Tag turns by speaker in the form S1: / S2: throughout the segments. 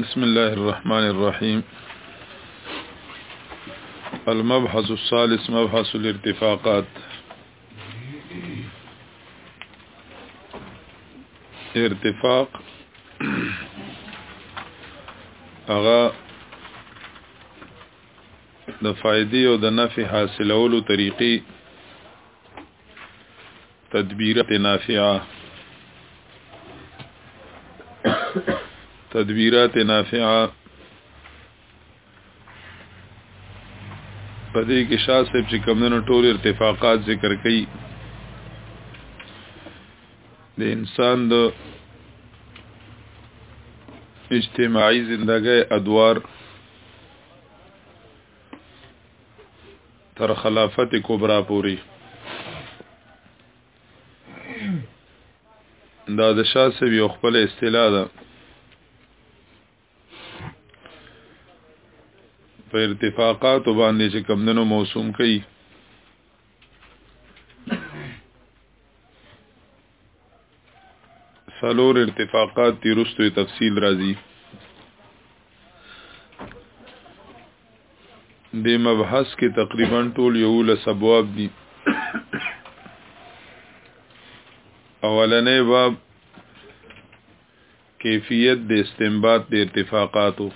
S1: بسم الله الرحمن الرحيم المبحث الثالث مبحث الارتفاقات ارتفاق هغه د فائدې او د نفع حاصلولو طریقې تدبیرات نافعه تدبیرات نافعه په دې کې شاه صاحب چې کمونو ټول ارتفاقات ذکر کړي د انسان د اجتماعي زندګۍ ادوار تر خلافت کبرا پوری دا د شاه صاحب یو خپل اصطلاح ده په ارتفاقات باندې چې کمندونو موسوم کوي سلور ارتفاقات تیرستو تفصیل راځي د مبحث کې تقریبا ټول یو لس ابواب دي اولنې باب کیفیت د استنباط د ارتفاقاتو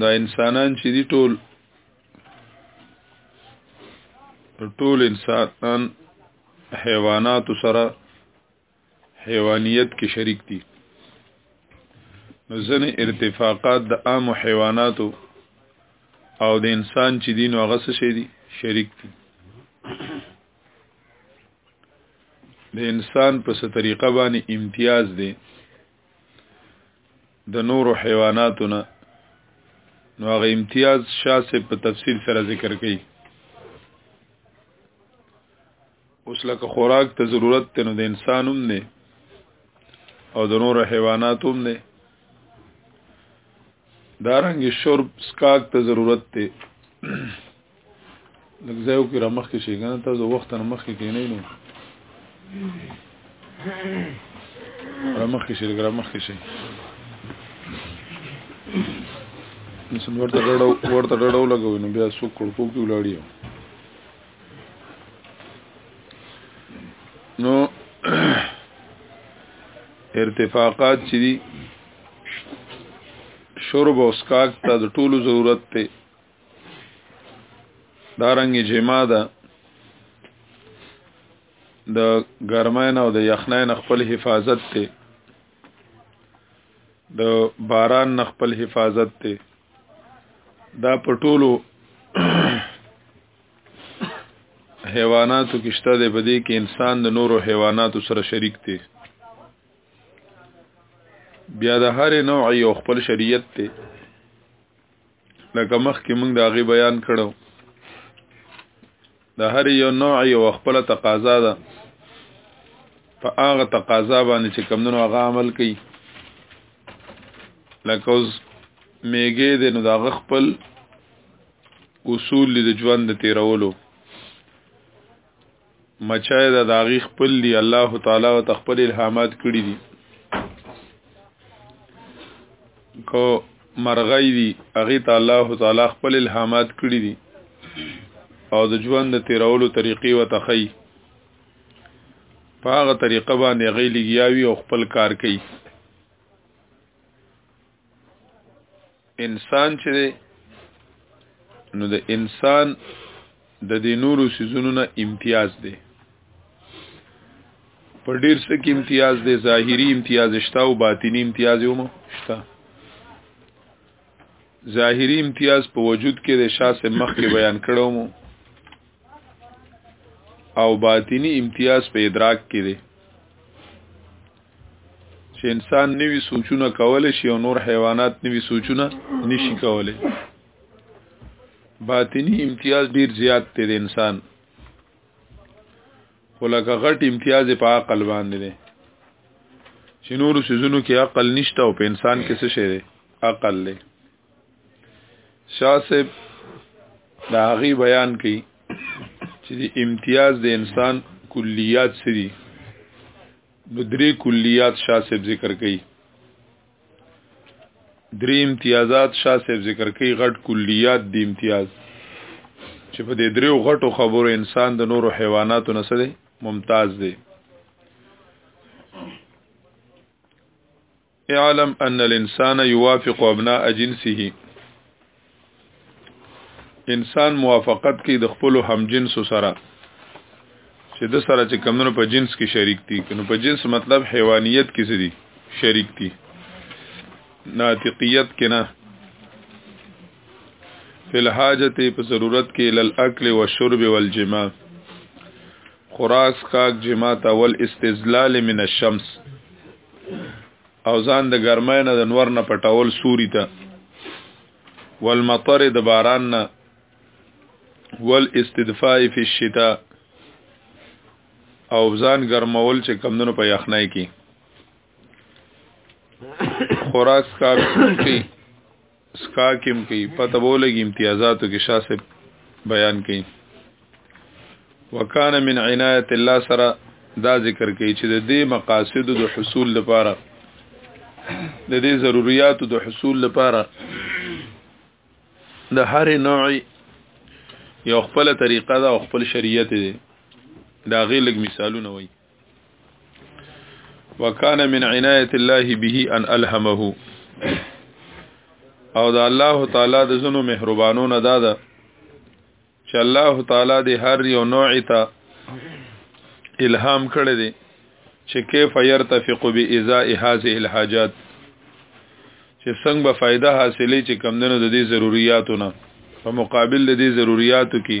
S1: دا انسانان چې دي ټول ټول انسانان حیوانات سره حیوانیت کې شریک دي ځنې ارتفاقات د عام حیواناتو او د انسان چې دین هغه څه شي دي شریک دي د انسان په څه طریقه باندې امتیاز دی د نورو حیواناتو نه نو هغه امتیاز شاسه په تفصیل سره ذکر کړي اوس لکه خوراک ته ضرورت ته نو د انسانوم نه او د نورو حیواناتوم نه دارنګ شرب سکاک ته ضرورت ته لګځایو کې رمخ کې شي کنه تاسو وخت نه مخ کې کینې نو رمخ کې شي رمخ کې شي نسن ورته ډډو ورته ډډو لګوي نو بیا سو کړکو کې ولاړیو نو ارتفاقات چې دي شرب او سکاک ته د ټولو ضرورت ته دارنګ جما ده د ګرماین او د یخناین خپل حفاظت ته د باران خپل حفاظت ته دا په ټولو حیواناتو کې شته دی په دې کې انسان د نورو حیواناتو سره شریک دی بیا د هر نوع یو خپل شریعت دی لکه مخکې موږ د هغې بیان کړو د هر یو نوع یو خپل تقاضا ده په هغه تقاضا باندې چې کمونو هغه عمل کوي لکه اوس میګې دی نو د هغه خپل اصول د ژوند د تیرولو مچای د داغي خپل دی الله تعالی او تخپل الهامات کړی دي کو مرغی دی هغه ته الله تعالی خپل الهامات کړی دي او د ژوند د تیرولو طریقې و تخی په هغه طریقه باندې غي لګیاوی او خپل کار کوي انسان چې دی نو د انسان د دې نورو سيزونو نه امتیاز دی په ډیر څه کې امتیاز دی ظاهری امتیاز شته او باطینی امتیاز هم شته ظاهری امتیاز په وجود کې د شاسه مخ کې بیان کړو مو او باطینی امتیاز په ادراک کې دی چې انسان نوی سوچونه کول شي او نور حیوانات نوی سوچونه نشي کولای باطنی امتیاز ډیر زیات دی د انسان خو لکه غټ امتیاز په عقل باندې دی چې نور سيزونو کې عقل نشته او په انسان کې څه شی دی عقل دی شاسب دا غي بیان کوي چې امتیاز د انسان کلیات سری نو درې کلیات شاه صاحب ذکر کړي درې امتیازات شاه صاحب ذکر کړي غټ کلیات دی امتیاز چې په دې دریو غټو خبرو انسان د نورو حیواناتو نه سره ممتاز دی اعلم ان الانسان يوافق ابناء جنسه انسان موافقت کوي د خپل همجنس سره چې د سره چې کمونو په جنس کې شریک دي کنو په جنس مطلب حیوانیت کې سړي شریک دي ناطقیت کې نه فل حاجت په ضرورت کې لل اکل او شرب والجماع خورا سکاک جماعت اول استزلال من الشمس او ځان د ګرمۍ نه د نور نه پټول سوري ته والمطر د باران نه والاستدفاء فی الشتاء او ځان ګرمول چې کمندونو په یخنۍ کې خوراک کار کوي سکا کېم کې پته بولګي امتیازاتو کې شاسب بیان کړي وکانه من عنایت الله سره دا ذکر کوي چې د دې مقاصد د حصول لپاره د دې ضرورت د حصول لپاره د هر نوع یو خپل طریقه دا خپل شریعت دی دا غي لګ مثالونه وایي وکانه من عنایت الله به ان الهمه او دا الله تعالی د زنو مهربانو نه دادا چې الله تعالی د هر یو نوع ته الهام کړی دی چې کیف يرتفق بإزاء هذه الحاجات چې څنګه به فائدہ حاصلې چې کمندونو د دې ضرورتونو په مقابل د دې ضرورتو کې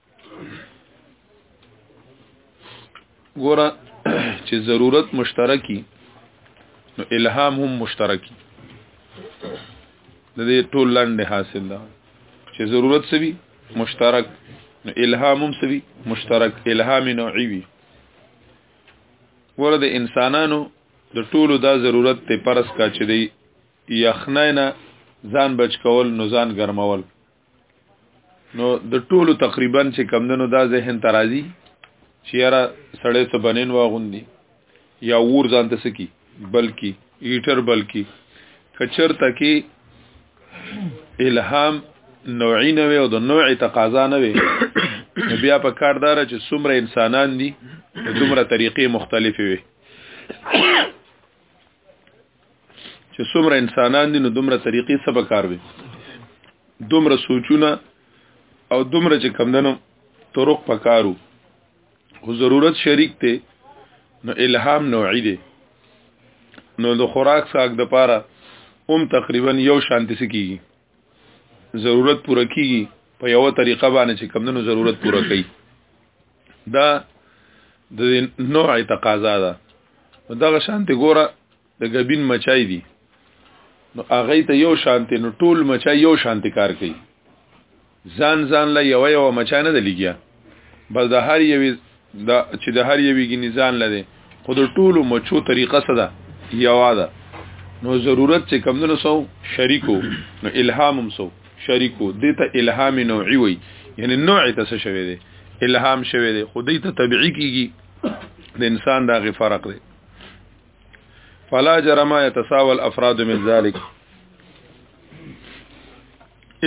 S1: ګوره چې ضرورت مشترکی نو الهام هم مشترکی د دې ټول لاندې حاصل ده چې ضرورت سوي مشترک نو الهام هم سوي مشترک الهام نوعي وي ګوره د انسانانو د ټولو دا ضرورت ته پرس کا چې دی یخنه نه ځان بچ کول نو ځان ګرمول نو د ټولو تقریبا چې کمندنو دا ذهن ترازی چې یاره سړی څه بنین واغوندي یا ور ځان ته سکی بلکې ایټر بلکې کچر تکي الهام نوعی نه وي او د نوع تقاضا نه وي بیا په کار دار چې څومره انسانان دي دومره طریقې مختلفې وي چې څومره انسانان دي نو دومره طریقې څه پکار وي دومره سوچونه او دومره چې کم دنو طرق پکارو خو ضرورت شریک ته نو الهام نوعی دی نو د خوراک ساک د پاره هم تقریبا یو شانتی سکیږي ضرورت پوره کیږي په یو طریقه باندې چې کمندونو ضرورت پوره کوي دا د نوع تقاضا ده دغه شانته ګوره د غبین مچای دي نو هغه ته یو شانته نو ټول مچای یو شانته کار کوي ځان ځان له یو یو مچا نه لګیا بس د هر یوې د چې د هر یوې ګنې ځان لده خو د ټولو مچو طریقه څه ده یوا ده نو ضرورت چې کمدنو سو شریکو نو الهام هم سو شریکو دیتا الهام نوعی وی یعنی نوع ته څه شوی دی الهام شوی دی خو دیتا طبیعی کیږي د انسان دا غي فرق دی فلا جرما يتساوى الافراد من ذلك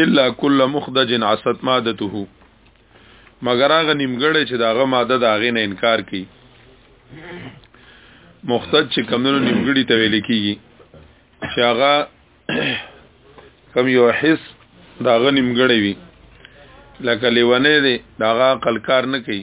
S1: الا کل مخدج عصت مادته مگر هغه نیمګړی چې داغه ماده د هغې نه انکار کوي مختج چې کمونو نیمګړی ته ویل کېږي چې هغه کم یو حس داغه نیمګړی وي لکه لیونه دی داغه عقل کار نه کوي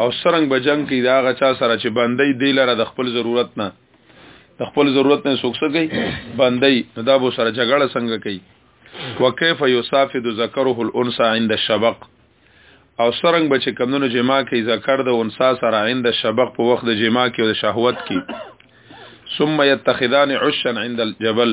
S1: او سرنګ به جنگ کې دا غچا سره چې باندې دی لره د خپل ضرورت نه د خپل ضرورت نه سوکسه کوي باندې دا به سره جګړه څنګه کوي وکيف يصافد ذکره الانثى عند الشبق او سرنګ به چې کمونو جما کوي ذکر د انثى سره عند الشبق په وخت د جما کې او د شهوت کې ثم يتخذان عشا عند الجبل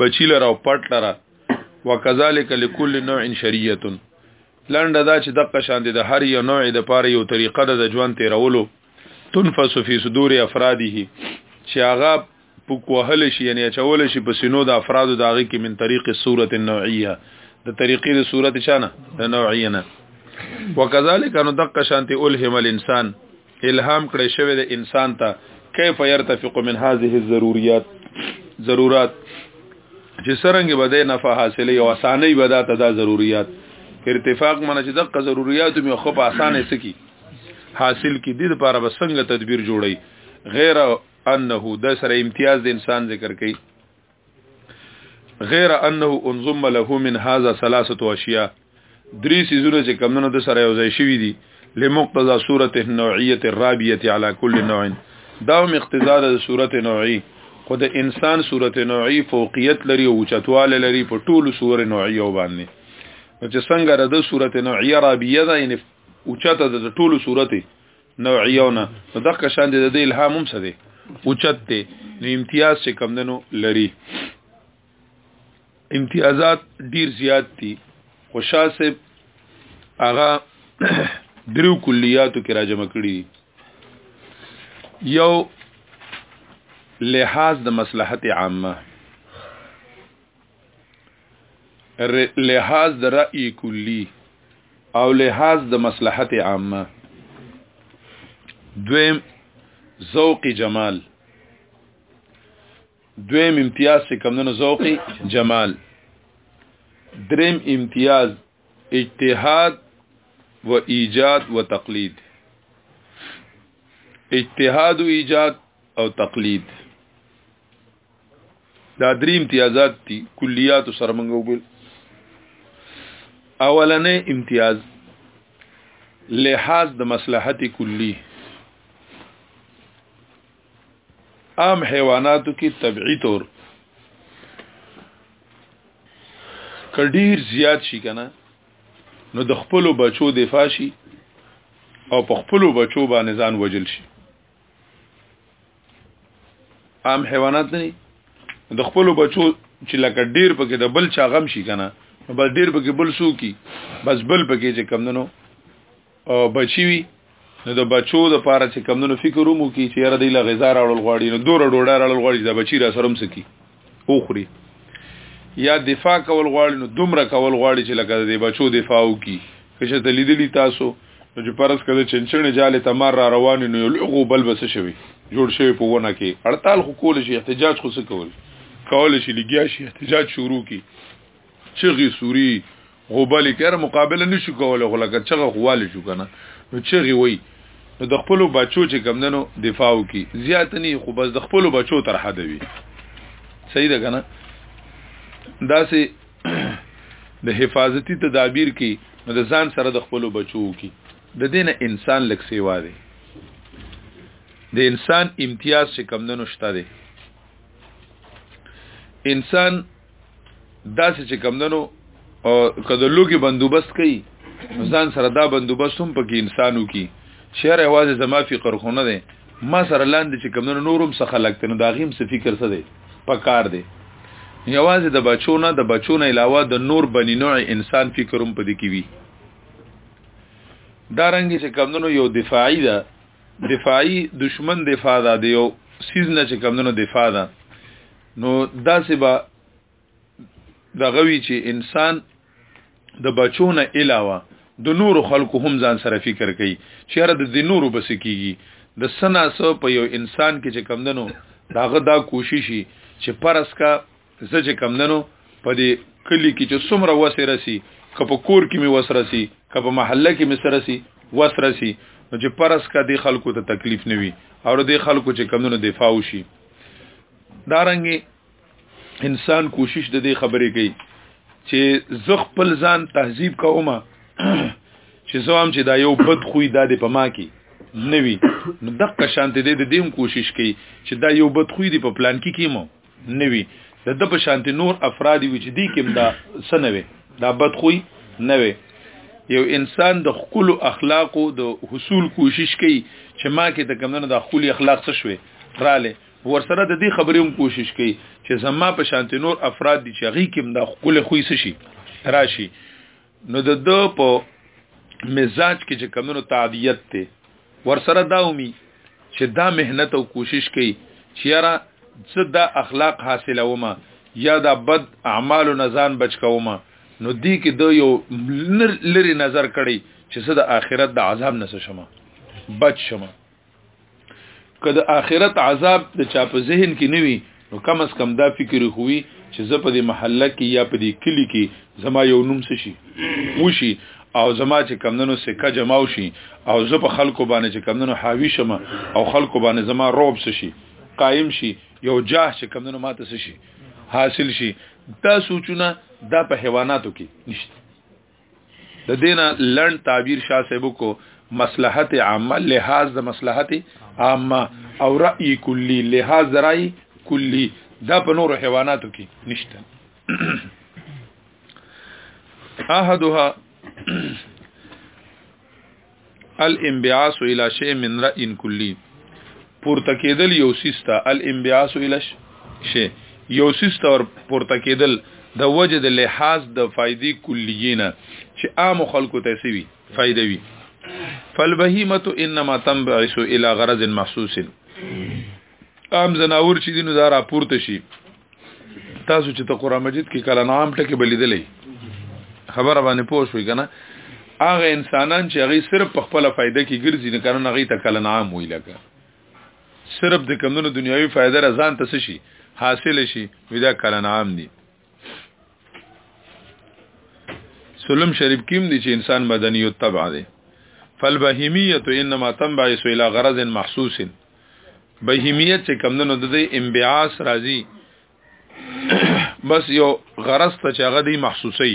S1: بچی لره او پټ لره وکذالک لكل نوع شریعه لنډه دا چې دغه شان دي د هر یو نوع د پاره یو طریقه ده د ژوند تیرولو تنفس فی صدور افراده چې هغه پوک وهل شي یعنی چول شي په سینو د افراد د هغه کې من طریق صورت النوعیه د طریقې د صورت چانه د نوعیه نه وکذالک نو دغه شانتي الهم الانسان الهام کړی شوی د انسان ته کیف يرتفق من هذه الضروريات ضرورات چې سرنګ به د نفع حاصلې او اسانۍ به دا ته دا ضرورت ارتفاق منه چې دغه ضرورت مې خو په اسانه سکی حاصل کی دي لپاره به څنګه تدبیر جوړي غیر انه د سره امتیاز د انسان ذکر کوي غیر انه انظم له من هذا ثلاثه اشیاء درې سيزونه چې کمونو د سره یو ځای شوی دي لمقتضى صورت النوعيه الرابيه على كل نوع دا هم اقتضا د صورت نوعي خو د انسان صورت نوعي فوقیت لري او چتواله لري په ټولو صور نوعي او باندې چې څنګه د صورت نوعيه رابيه ده یعنی اوچته د ټولو صورت نوعیونه نو دغه شان دي د الهام هم څه دي اوچت دي نو امتیاز چې کم دنو لري امتیازات ډیر زیات دي خو شاسب هغه درو کلیاتو کې راجمع کړي یو لحاظ د مصلحت عامه لحاظ د رأی کلی او لحاظ د مصلحت عامه دویم ذوق جمال دویم امتیاز چې کمونه ذوق جمال دریم امتیاز اجتهاد و ایجاد و تقلید اجتهاد و ایجاد او تقلید دا درې امتیازات دي کلیات سره موږ وګل اولنې امتیاز لحاظ د مصلحت کلی عام حیواناتو کې طبيعي طور کډیر زیات شي کنه نو د خپل بچو دفاع شي او په خپل بچو باندې ځان وجل شي عام حیوانات نه د خپل بچو چې لکه ډیر پکې د بل چا غم شي کنه نو بس ډیر پکې بل سو کی بس بل پکې چې کم دنو بچی وي نو د بچو د پاره چې کم دنو فکر ومو کی چې یاره دی له غذا راړل غواړي نو دوره ډوډۍ راړل غواړي د بچی را سرم سکی اوخري یا دفاع کول غواړي نو دومره کول غواړي چې لکه د بچو دفاع وکي که چې تلیدلی تاسو نو چې پرس کده چنچنې جاله تمار را روان نو یو لغو بل بس شوی جوړ شوی په ونه کې اړتال خو کول شي احتجاج خو څه کول کول شي لګیا شي احتجاج شروع کی چغي سوري هو بلی کر مقابله نشو کوله خو لکه چغه خواله شو کنه نو چغي وای نو د خپل بچو چې کم دنو دفاع وکي زیات نه خو بس د خپل بچو تر حد وي صحیح ده کنه دا سه د حفاظتي تدابیر کې نو د ځان سره د خپل بچو کې د دینه انسان لک سیوا دی د انسان امتیاز چې کم دنو شته دی انسان دا چې کمندنو کده لوګي بندوبست کوي ځان سره دا بندوبست هم پکې انسانو کی شهر اواز زما فکر خونه ده ما سره لاندې چې کمندونو نورم څه خلک تنو دا غیم څه فکر څه دی پکار دی یوازې د بچو نه د بچو نه علاوه د نور بنی نوع انسان فکروم پدې کې وی دا رنګ چې کمندونو یو دفاعي ده دفاعي دشمن دفاع ده یو سیز نه چې کمندونو دفاع ده نو داسې به دغوي چې انسان د بچونه علاوه د نور خلکو هم ځان سره فکر کوي چې هر د نورو بس کیږي د سنا سو په یو انسان کې چې کم دنو داغه دا کوششي چې پرس کا زه چې کم دنو په دې کلی کې چې څومره وسه رسی که په کور کې می وسه رسی که په محله کې می سره رسی وسه رسی نو چې پرس کا د خلکو ته تکلیف نوي او د خلکو چې کم دنو دفاع وشي دارنګي انسان کوشش د دې خبرې کوي چې زه خپل ځان تهذیب کوم چې زه هم چې دا یو بد خوې دا د پما کې نوي نو دغه شانت دې د دې کوشش کوي چې دا یو بد خوې دی په پلان کې کیمو نوي د د په شانت نور افراد وي چې دې کې دا سنوي دا بد خوې نه وي یو انسان د خپل اخلاقو د حصول کوشش کوي چې ما کې د کمنه د خپل اخلاق څه شوي رااله ورسره د دې خبرې هم کوشش کوي چې زما په شانت نور افراد دي چې غي کوم د خپل خوې شي راشي نو د د په مزاج کې چې کمونو تعبیت ته ورسره دا ومي چې دا مهنت او کوشش کوي چې یاره زه دا اخلاق حاصلوم یا دا بد اعمال او نزان بچ کوم نو دی کې د یو لری نظر کړي چې زه د آخرت د عذاب نه شم بچ شم که د آخرت عذاب د چا په ذهن کې نه وي نو کم از کم دا فکر خووي چې زه په دې محله کې یا په دې کلی کې زما یو نوم څه شي وشي او زما چې کمندونو سکه جمع شي او زه په خلکو باندې چې کمندونو حاوی شم او خلکو باندې زما روب څه شي قائم شي یو جاه چې کمندونو ماته څه شي حاصل شي دا سوچونه دا په حیواناتو کې نشته د دینه لړن تعبیر شاه صاحب کو مصلحت عامه لحاظ د مصلحت عامه او رأی کلی لحاظ رأی کلی دا په نور حیواناتو کې نشته احدها الانبعاث الى شيء من راي کلی پورته کېدل یو سیستا الانبعاث الى شيء یو سیستا ور پورته کېدل د وجه د لحاظ د فائدې کلیینه چې عام خلکو ته سوي فائدې وي فالبهیمه انما تنبعث الى غرض محسوس عام زناور چې دینو دا راپورته شي تاسو چې ته قران مجید کې کله نام ټکه بلیدلې خبره باندې پوه شوې کنه هغه انسانان چې هغه صرف په خپل فائدہ کې ګرځي نه کنه هغه ته کله نام وی لګا صرف د کمونو دنیوي فائدہ رضان ته شي حاصل شي ودا کله نام دي سلم شریف کیم دي چې انسان مدني او تبع دي فالبهیمیه انما تنبعث الى غرض محسوس بهیمیه چې کمندونو د دې انبعاث راځي بس یو غرض ته چې هغه دی محسوسي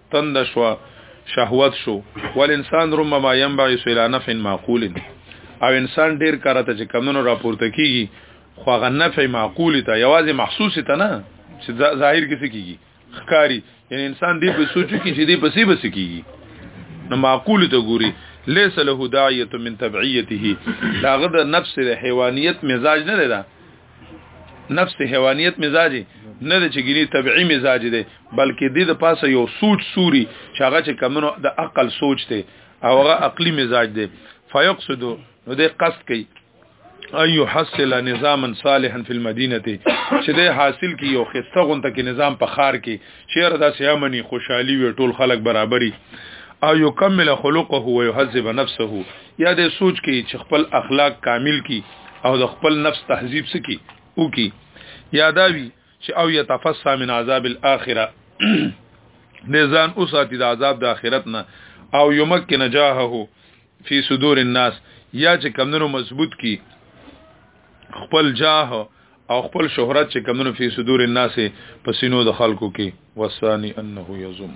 S1: تند شو شهوت شو ول انسان ربما ينبعث الى نفع معقول او انسان ډیر کارته چې کمونو راپورته کیږي خو هغه نفع معقول ته یوازې محسوس ته نه چې ظاهر کې څه کیږي خکاری یعنی انسان دې په سوچو کې چې دې په سی بس کیږي نو معقول ته ګوري ليس له داعيه من تبعيته داغه د نفس د حیوانیت مزاج نه ده نفس حیوانیت مزاج نه د چګینی طبيعي مزاج دی بلکې د د پاسه یو سوچ سوري چې هغه چې کمنو د عقل سوچ دی او هغه عقلي مزاج دی فیقصد نو د قصد کوي اي يحصل نظاما صالحا في المدينه چې د حاصل کی یو خسته غونته کې نظام په خار کې چیر د سیامنی خوشحالي وي ټول خلک برابرۍ او یکمل خلقه ويهذب نفسه یا د سوچ کې چې خپل اخلاق کامل کی او د خپل نفس تهذیب سکی او کی یاداوی چې او یتفسا من عذاب الاخره نزان اوساتی د عذاب د اخرت نه او یمکن جاهه فی صدور الناس یا چې کمندونو مضبوط کی خپل جاه او خپل شهرت چې کمونو فی صدور الناس په سینو د خلکو کې وسانی انه یزم